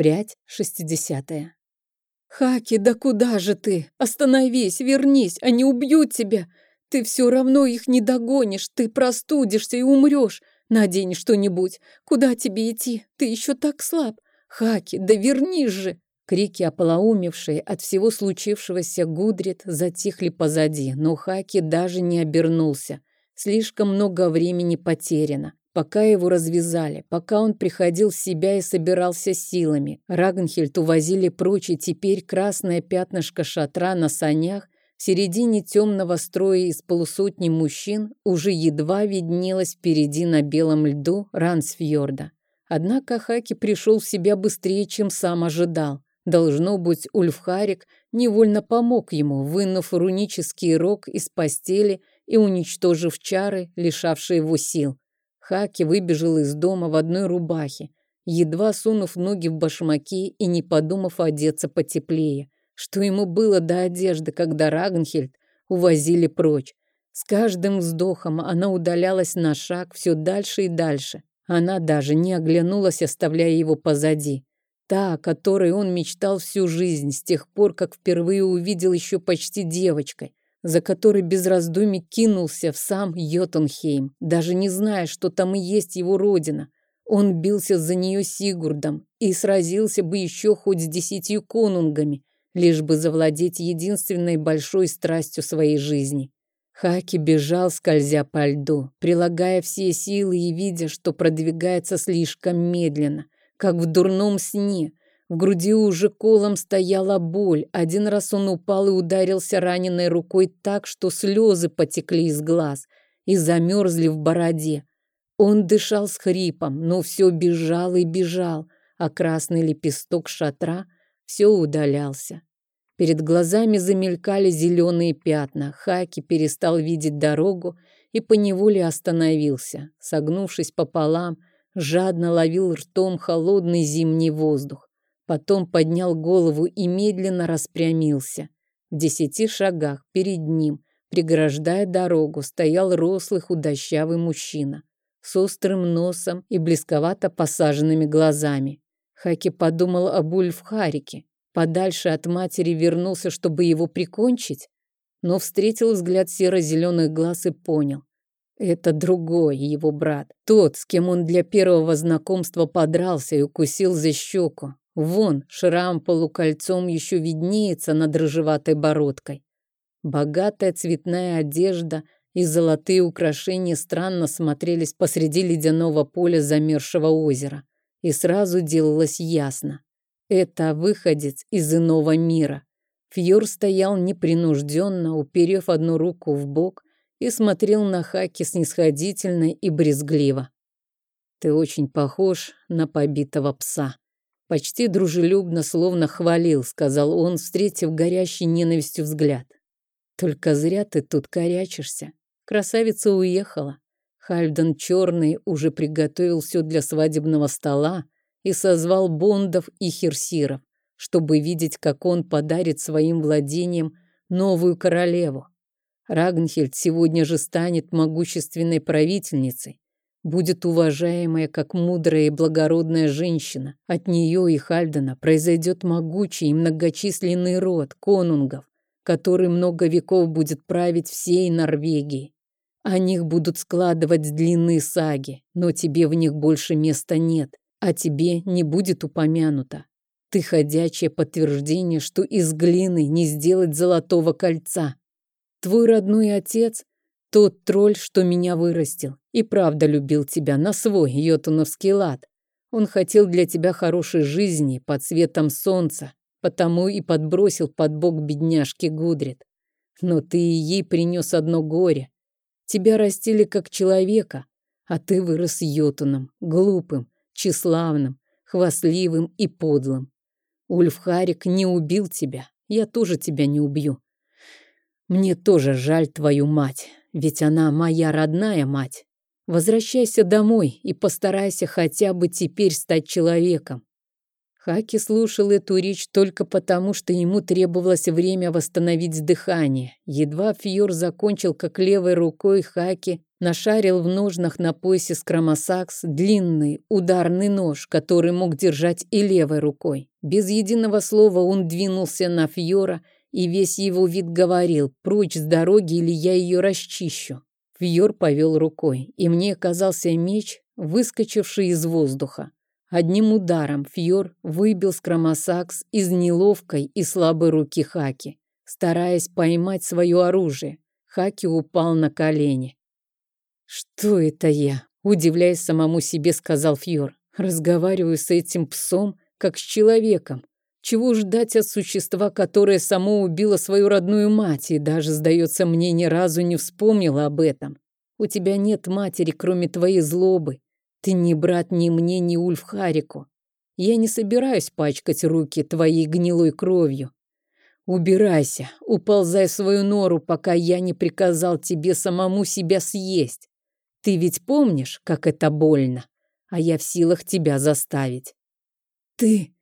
Прядь шестидесятая. «Хаки, да куда же ты? Остановись, вернись, они убьют тебя. Ты все равно их не догонишь, ты простудишься и умрешь. Надень что-нибудь. Куда тебе идти? Ты еще так слаб. Хаки, да вернись же!» Крики, ополоумевшие от всего случившегося Гудрит, затихли позади, но Хаки даже не обернулся. Слишком много времени потеряно. Пока его развязали, пока он приходил в себя и собирался силами, Рагнхельд увозили прочь, и теперь красное пятнышко шатра на санях в середине темного строя из полусотни мужчин уже едва виднелось впереди на белом льду Рансфьорда. Однако Хаки пришел в себя быстрее, чем сам ожидал. Должно быть, Ульфхарик невольно помог ему, вынув рунический рог из постели и уничтожив чары, лишавшие его сил. Хаки выбежал из дома в одной рубахе, едва сунув ноги в башмаки и не подумав одеться потеплее. Что ему было до одежды, когда Рагнхельд увозили прочь? С каждым вздохом она удалялась на шаг все дальше и дальше. Она даже не оглянулась, оставляя его позади. Та, о которой он мечтал всю жизнь, с тех пор, как впервые увидел еще почти девочкой за который без раздумий кинулся в сам Йотунхейм, даже не зная, что там и есть его родина. Он бился за нее Сигурдом и сразился бы еще хоть с десятью конунгами, лишь бы завладеть единственной большой страстью своей жизни. Хаки бежал, скользя по льду, прилагая все силы и видя, что продвигается слишком медленно, как в дурном сне, в груди уже колом стояла боль. Один раз он упал и ударился раненой рукой так, что слезы потекли из глаз и замерзли в бороде. Он дышал с хрипом, но все бежал и бежал, а красный лепесток шатра все удалялся. Перед глазами замелькали зеленые пятна. Хаки перестал видеть дорогу и поневоле остановился. Согнувшись пополам, жадно ловил ртом холодный зимний воздух. Потом поднял голову и медленно распрямился. В десяти шагах перед ним, преграждая дорогу, стоял рослый худощавый мужчина с острым носом и близковато посаженными глазами. Хаки подумал об Ульфхарике. Подальше от матери вернулся, чтобы его прикончить, но встретил взгляд серо-зеленых глаз и понял. Это другой его брат, тот, с кем он для первого знакомства подрался и укусил за щеку. Вон, шрам полукольцом еще виднеется над рыжеватой бородкой. Богатая цветная одежда и золотые украшения странно смотрелись посреди ледяного поля замерзшего озера. И сразу делалось ясно. Это выходец из иного мира. Фьор стоял непринужденно, уперев одну руку в бок и смотрел на Хаки снисходительно и брезгливо. «Ты очень похож на побитого пса», Почти дружелюбно, словно хвалил, сказал он, встретив горящий ненавистью взгляд. Только зря ты тут корячишься. Красавица уехала. Хальден Черный уже приготовил все для свадебного стола и созвал бондов и херсиров, чтобы видеть, как он подарит своим владениям новую королеву. Рагнхельд сегодня же станет могущественной правительницей, будет уважаемая как мудрая и благородная женщина. От нее и Хальдена произойдет могучий и многочисленный род конунгов, который много веков будет править всей Норвегией. О них будут складывать длинные саги, но тебе в них больше места нет, а тебе не будет упомянуто. Ты ходячее подтверждение, что из глины не сделать золотого кольца. Твой родной отец тот тролль, что меня вырастил, и правда любил тебя на свой йотуновский лад. Он хотел для тебя хорошей жизни под светом солнца, потому и подбросил под бок бедняжки Гудрит. Но ты ей принес одно горе. Тебя растили как человека, а ты вырос йотуном, глупым, тщеславным, хвастливым и подлым. Ульфхарик не убил тебя, я тоже тебя не убью. Мне тоже жаль твою мать ведь она моя родная мать. Возвращайся домой и постарайся хотя бы теперь стать человеком. Хаки слушал эту речь только потому, что ему требовалось время восстановить дыхание. Едва Фьор закончил, как левой рукой Хаки Нашарил в ножнах на поясе скромосакс длинный ударный нож, который мог держать и левой рукой. Без единого слова он двинулся на Фьора, и весь его вид говорил «Прочь с дороги, или я ее расчищу». Фьор повел рукой, и мне казался меч, выскочивший из воздуха. Одним ударом Фьор выбил скромосакс из неловкой и слабой руки Хаки, стараясь поймать свое оружие. Хаки упал на колени. «Что это я?» – удивляясь самому себе, сказал Фьор. «Разговариваю с этим псом, как с человеком. Чего ждать от существа, которое само убило свою родную мать и даже, сдается мне, ни разу не вспомнила об этом? У тебя нет матери, кроме твоей злобы. Ты не брат ни мне, ни Ульфхарику. Я не собираюсь пачкать руки твоей гнилой кровью. Убирайся, уползай в свою нору, пока я не приказал тебе самому себя съесть. Ты ведь помнишь, как это больно, а я в силах тебя заставить. Ты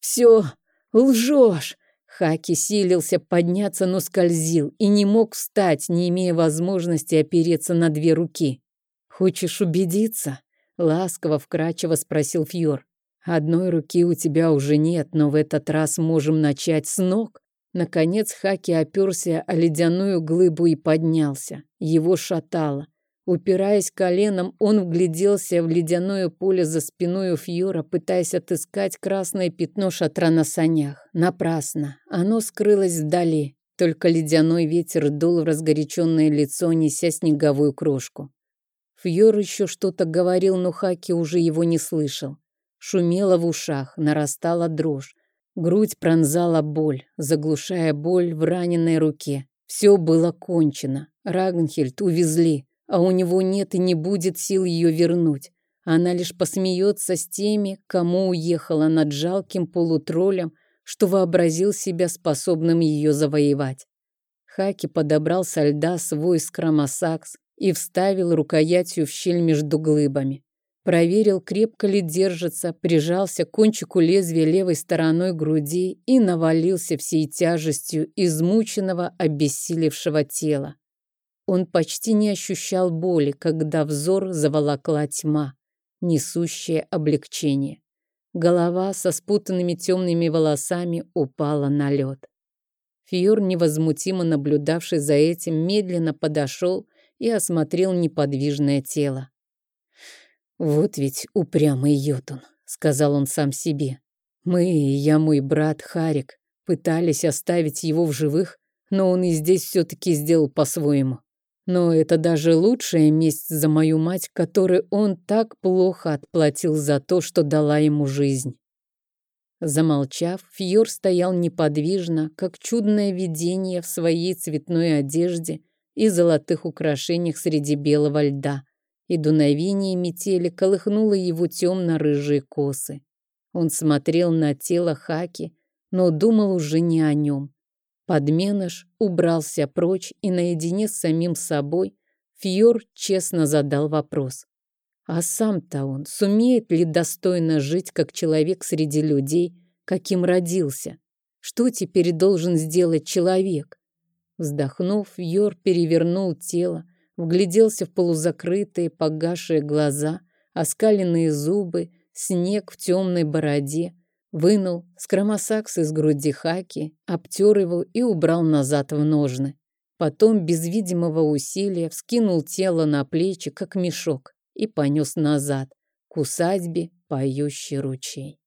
все лжешь. Хаки силился подняться, но скользил и не мог встать, не имея возможности опереться на две руки. Хочешь убедиться? Ласково, вкрадчиво спросил Фьор. Одной руки у тебя уже нет, но в этот раз можем начать с ног. Наконец Хаки оперся о ледяную глыбу и поднялся. Его шатало. Упираясь коленом, он вгляделся в ледяное поле за спиной у Фьора, пытаясь отыскать красное пятно шатра на санях. Напрасно. Оно скрылось вдали. Только ледяной ветер дул в разгоряченное лицо, неся снеговую крошку. Фьор еще что-то говорил, но Хаки уже его не слышал. Шумело в ушах, нарастала дрожь. Грудь пронзала боль, заглушая боль в раненой руке. Все было кончено. Рагнхельд увезли а у него нет и не будет сил ее вернуть. Она лишь посмеется с теми, кому уехала над жалким полутроллем, что вообразил себя способным ее завоевать. Хаки подобрал со льда свой скромосакс и вставил рукоятью в щель между глыбами. Проверил, крепко ли держится, прижался к кончику лезвия левой стороной груди и навалился всей тяжестью измученного, обессилевшего тела. Он почти не ощущал боли, когда взор заволокла тьма, несущая облегчение. Голова со спутанными темными волосами упала на лед. Фьор, невозмутимо наблюдавший за этим, медленно подошел и осмотрел неподвижное тело. «Вот ведь упрямый Йотун», — сказал он сам себе. «Мы, я мой брат Харик, пытались оставить его в живых, но он и здесь все-таки сделал по-своему. Но это даже лучшая месть за мою мать, которой он так плохо отплатил за то, что дала ему жизнь. Замолчав, Фьор стоял неподвижно, как чудное видение в своей цветной одежде и золотых украшениях среди белого льда, и дуновение метели колыхнуло его темно-рыжие косы. Он смотрел на тело Хаки, но думал уже не о нем. Подменыш убрался прочь, и наедине с самим собой Фьор честно задал вопрос. А сам-то он сумеет ли достойно жить как человек среди людей, каким родился? Что теперь должен сделать человек? Вздохнув, Фьор перевернул тело, вгляделся в полузакрытые, погасшие глаза, оскаленные зубы, снег в темной бороде, Вынул скромосакс из груди хаки, обтер его и убрал назад в ножны. Потом без видимого усилия вскинул тело на плечи, как мешок, и понес назад, к усадьбе поющий ручей.